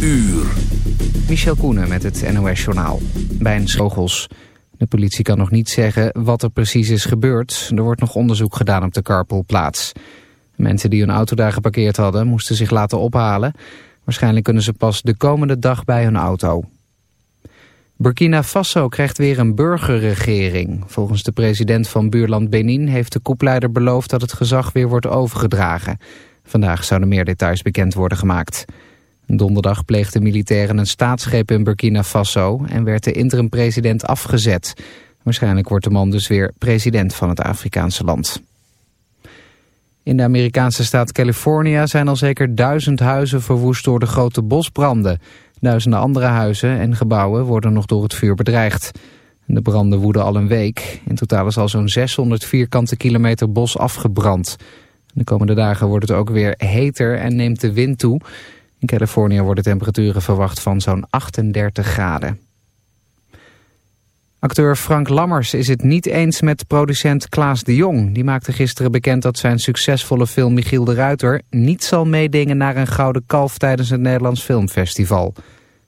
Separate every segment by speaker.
Speaker 1: uur.
Speaker 2: Michel Koenen met het NOS-journaal. Bij een schogels. De politie kan nog niet zeggen wat er precies is gebeurd. Er wordt nog onderzoek gedaan op de carpoolplaats. Mensen die hun auto daar geparkeerd hadden moesten zich laten ophalen. Waarschijnlijk kunnen ze pas de komende dag bij hun auto. Burkina Faso krijgt weer een burgerregering. Volgens de president van buurland Benin heeft de koepleider beloofd dat het gezag weer wordt overgedragen. Vandaag zouden meer details bekend worden gemaakt. Donderdag pleegden militairen een staatsgreep in Burkina Faso en werd de interim-president afgezet. Waarschijnlijk wordt de man dus weer president van het Afrikaanse land. In de Amerikaanse staat California zijn al zeker duizend huizen verwoest door de grote bosbranden. Duizenden andere huizen en gebouwen worden nog door het vuur bedreigd. De branden woeden al een week. In totaal is al zo'n 600 vierkante kilometer bos afgebrand. De komende dagen wordt het ook weer heter en neemt de wind toe. In Californië worden temperaturen verwacht van zo'n 38 graden. Acteur Frank Lammers is het niet eens met producent Klaas de Jong. Die maakte gisteren bekend dat zijn succesvolle film Michiel de Ruiter... niet zal meedingen naar een gouden kalf tijdens het Nederlands Filmfestival.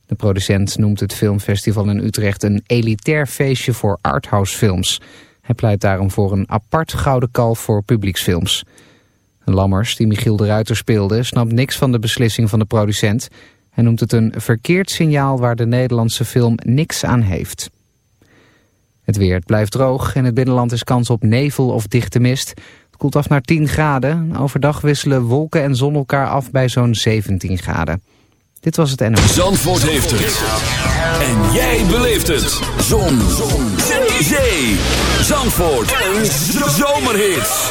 Speaker 2: De producent noemt het filmfestival in Utrecht een elitair feestje voor arthousefilms. Hij pleit daarom voor een apart gouden kalf voor publieksfilms. Lammers, die Michiel de Ruiter speelde, snapt niks van de beslissing van de producent. Hij noemt het een verkeerd signaal waar de Nederlandse film niks aan heeft. Het weer blijft droog. In het binnenland is kans op nevel of dichte mist. Het koelt af naar 10 graden. Overdag wisselen wolken en zon elkaar af bij zo'n 17 graden. Dit was het NOS.
Speaker 1: Zandvoort heeft het. En jij beleeft het. Zon. zon. Zee. Zandvoort. Een zomerhit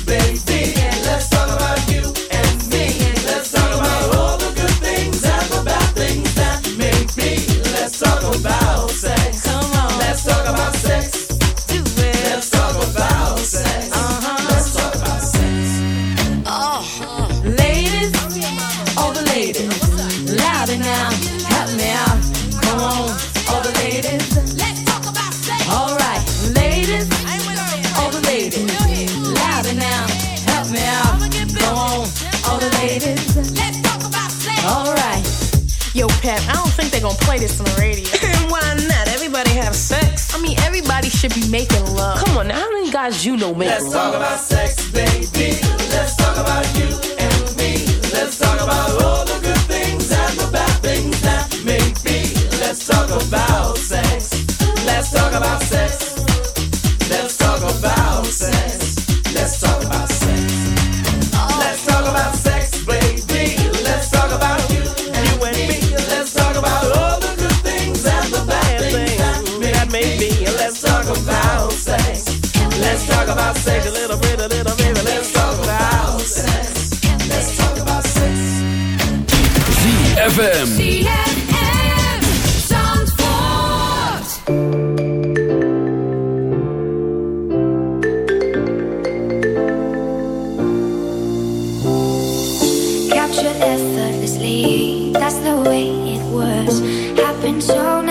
Speaker 3: should be making love.
Speaker 4: Come on, now, how many guys you know make
Speaker 5: Let's
Speaker 4: love?
Speaker 5: Let's talk about sex, baby. Let's talk about you. about sex, a little bit, a little. Let's talk about sex. Let's talk about sex.
Speaker 1: ZFM.
Speaker 6: ZFM. Effortlessly. That's the way it was. Happened so. Nice.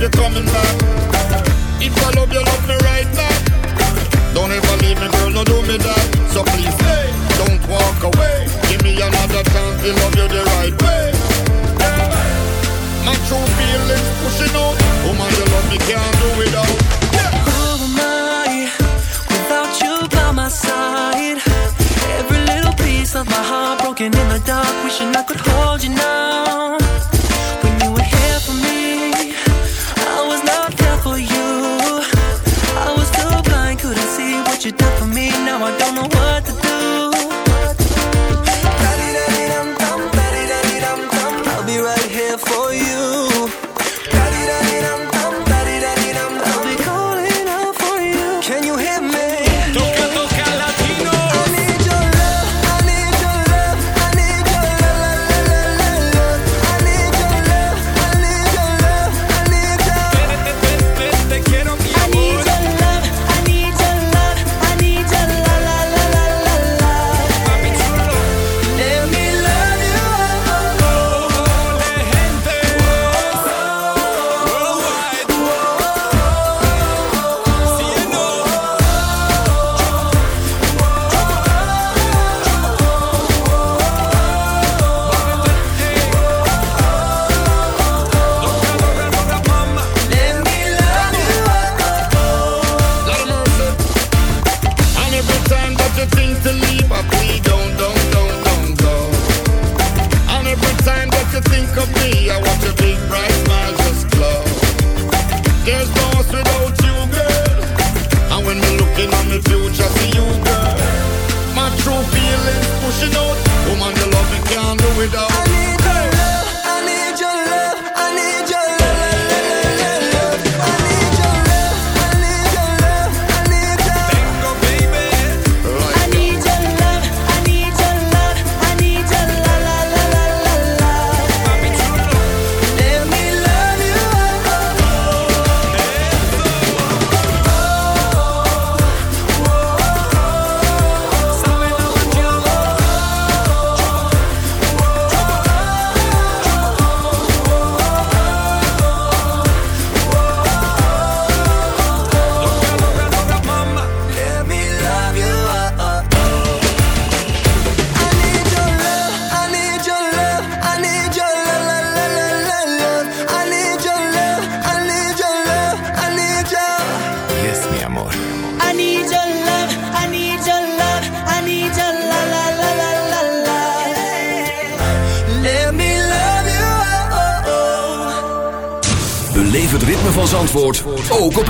Speaker 7: you coming back. If I love you, love me right back. Don't ever leave me, girl, no do me that. So please stay, don't walk away. Give me another chance to love you the right way. Yeah. My true feelings pushing out. Woman,
Speaker 5: oh you love me,
Speaker 7: can't do without.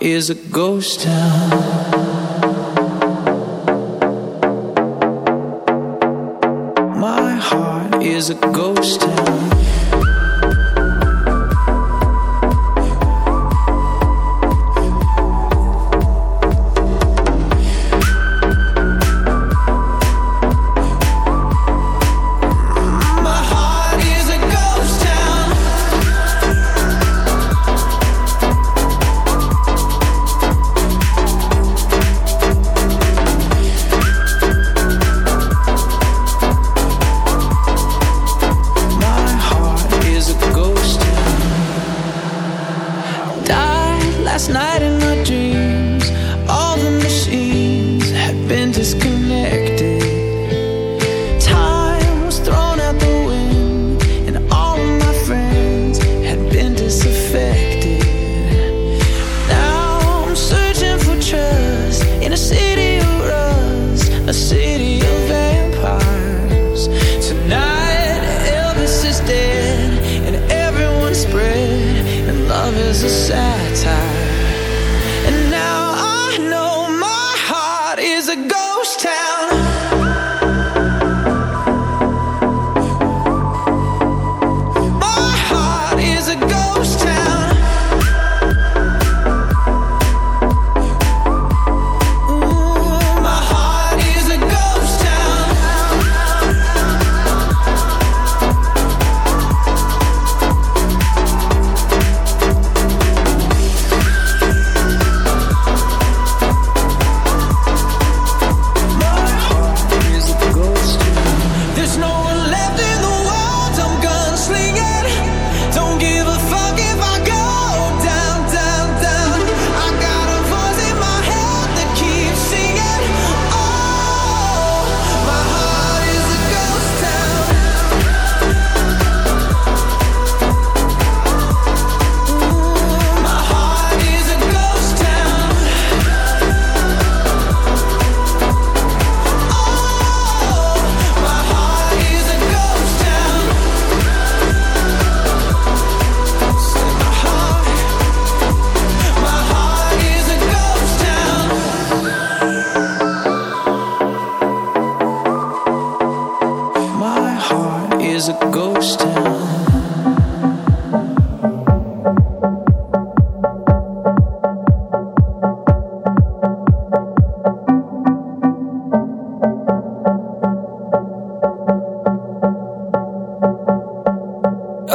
Speaker 8: Is a
Speaker 7: ghost town.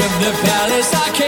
Speaker 9: of the palace. I came